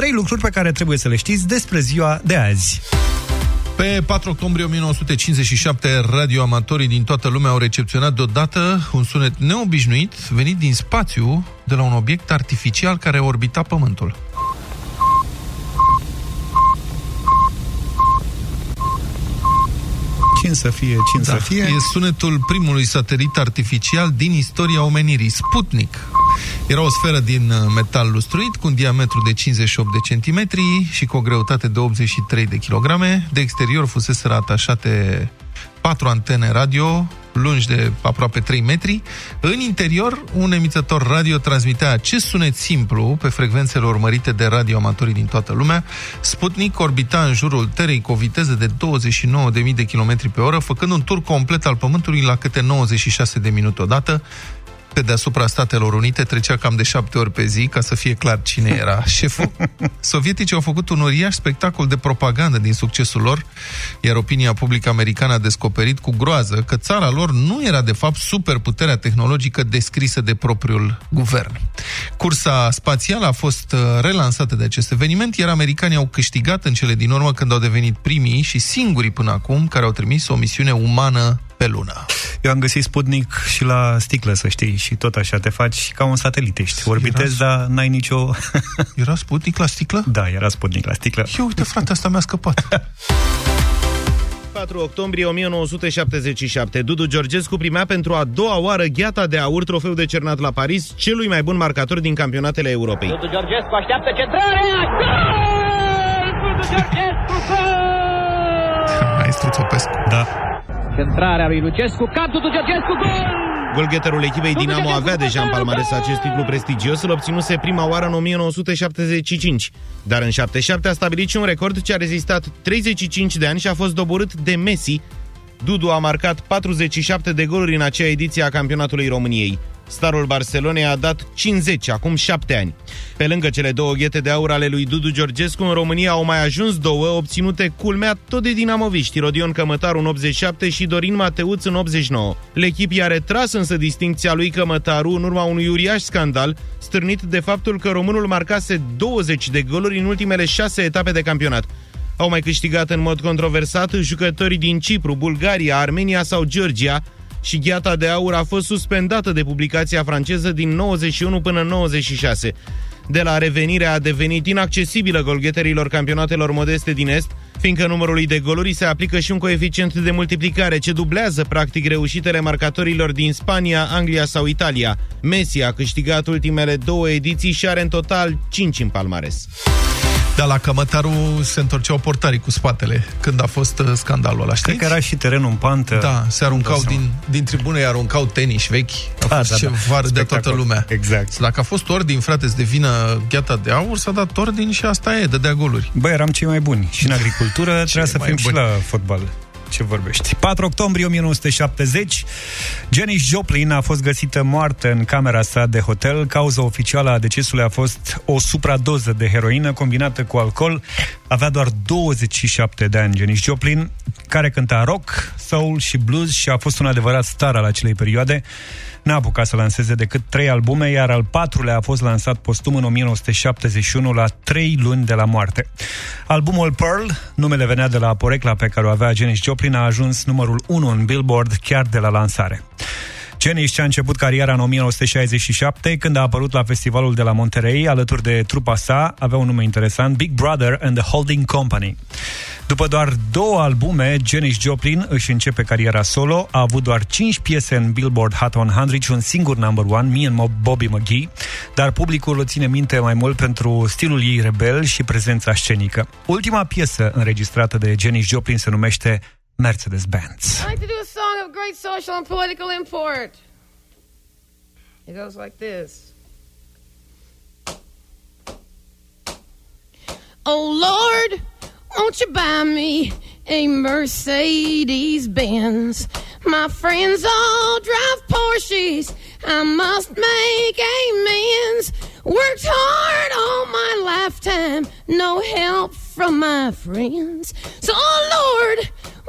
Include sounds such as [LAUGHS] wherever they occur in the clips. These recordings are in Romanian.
trei lucruri pe care trebuie să le știți despre ziua de azi. Pe 4 octombrie 1957, radioamatorii din toată lumea au recepționat deodată un sunet neobișnuit venit din spațiu de la un obiect artificial care orbita Pământul. Cine să fie, cine da, să fie? E sunetul primului satelit artificial din istoria omenirii, Sputnik. Era o sferă din uh, metal lustruit cu un diametru de 58 de centimetri și cu o greutate de 83 de kilograme. De exterior fusese atașate patru antene radio lungi de aproape 3 metri. În interior, un emițător radio transmitea acest sunet simplu pe frecvențele urmărite de radioamatorii din toată lumea. Sputnik orbita în jurul Terei cu o viteză de 29.000 de km pe oră, făcând un tur complet al Pământului la câte 96 de minute odată pe deasupra Statelor Unite trecea cam de șapte ori pe zi, ca să fie clar cine era [LAUGHS] șeful. Sovieticii au făcut un uriaș spectacol de propagandă din succesul lor, iar opinia publică americană a descoperit cu groază că țara lor nu era de fapt superputerea tehnologică descrisă de propriul guvern. Cursa spațială a fost uh, relansată de acest eveniment, iar americanii au câștigat în cele din urmă când au devenit primii și singurii până acum care au trimis o misiune umană pe lună. Eu am găsit Sputnik și la sticlă, să știi, și tot așa te faci ca un satelit, ești. Orbitezi, era... dar n-ai nicio... [LAUGHS] era Sputnik la sticlă? Da, era Sputnik la sticlă. Eu, uite, frate, asta mi-a scăpat. [LAUGHS] 4 octombrie 1977, Dudu Georgescu primea pentru a doua oară gheata de aur trofeu de cernat la Paris, celui mai bun marcator din campionatele Europei. Dudu Georgescu așteaptă centrarea! Gol! Dudu Georgescu! Maestru Țopescu. Da. Centrarea lui Lucescu, cap Dudu Georgescu, gol! Golgheterul echipei Dinamo avea deja în palmares acest titlu prestigios, îl obținuse prima oară în 1975. Dar în 77 a stabilit și un record ce a rezistat 35 de ani și a fost doborât de Messi. Dudu a marcat 47 de goluri în acea ediție a campionatului României. Starul Barcelonei a dat 50, acum 7 ani. Pe lângă cele două ghete de aur ale lui Dudu Georgescu, în România au mai ajuns două, obținute culmea tot de dinamoviști, Rodion Cămătaru în 87 și Dorin Mateuț în 89. L'echip i-a retras însă distincția lui Cămătaru în urma unui uriaș scandal, stârnit de faptul că românul marcase 20 de goluri în ultimele șase etape de campionat. Au mai câștigat în mod controversat jucătorii din Cipru, Bulgaria, Armenia sau Georgia, și gheata de aur a fost suspendată de publicația franceză din 91 până 96. De la revenire a devenit inaccesibilă golgheterilor campionatelor modeste din Est, fiindcă numărului de goluri se aplică și un coeficient de multiplicare ce dublează practic reușitele marcatorilor din Spania, Anglia sau Italia. Messi a câștigat ultimele două ediții și are în total 5 în palmares. Dar la Cămătaru se întorceau portarii cu spatele când a fost uh, scandalul ăla, știți? Cred că era și terenul în pantă. Da, se aruncau din, din tribune, aruncau tenis vechi. A da, fost da, ceva da. de toată lumea. Exact. Dacă a fost ordin, frate, să devină gheata de aur, s-a dat ordin și asta e, dădea goluri. Băi, eram cei mai buni. Și în agricultură [LAUGHS] trebuia să fim buni. și la fotbal ce vorbești. 4 octombrie 1970, Janis Joplin a fost găsită moartă în camera sa de hotel. Cauza oficială a decesului a fost o supradoză de heroină combinată cu alcool. Avea doar 27 de ani Janis Joplin, care cânta rock, soul și blues și a fost un adevărat star al acelei perioade n-a apucat să lanseze decât trei albume, iar al patrulea a fost lansat postum în 1971 la trei luni de la moarte. Albumul Pearl, numele venea de la porecla pe care o avea Janis Joplin, a ajuns numărul 1 în Billboard chiar de la lansare. Janis și-a început cariera în 1967, când a apărut la festivalul de la Monterey, alături de trupa sa, avea un nume interesant, Big Brother and the Holding Company. După doar două albume, Janis Joplin își începe cariera solo, a avut doar 5 piese în Billboard Hot 100 și un singur number one, Me and Bobby McGee, dar publicul o ține minte mai mult pentru stilul ei rebel și prezența scenică. Ultima piesă înregistrată de Janis Joplin se numește Mercedes-Benz. I like to do a song of great social and political import. It goes like this. Oh Lord, won't you buy me a Mercedes Benz? My friends all drive Porsches. I must make amends. Worked hard all my lifetime, no help from my friends. So, oh Lord,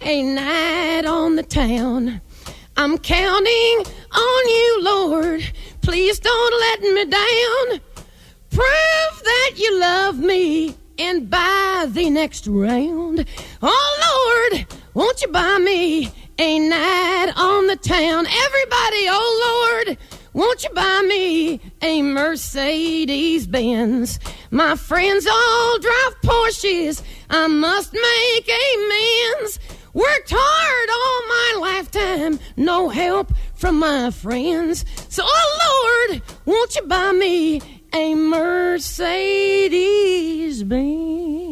a night on the town? I'm counting on you, Lord. Please don't let me down. Prove that you love me and buy the next round. Oh Lord, won't you buy me a night on the town? Everybody, oh Lord, won't you buy me a Mercedes Benz? My friends all drive Porsches. I must make amends. Worked hard all my lifetime, no help from my friends. So, oh Lord, won't you buy me a Mercedes Benz?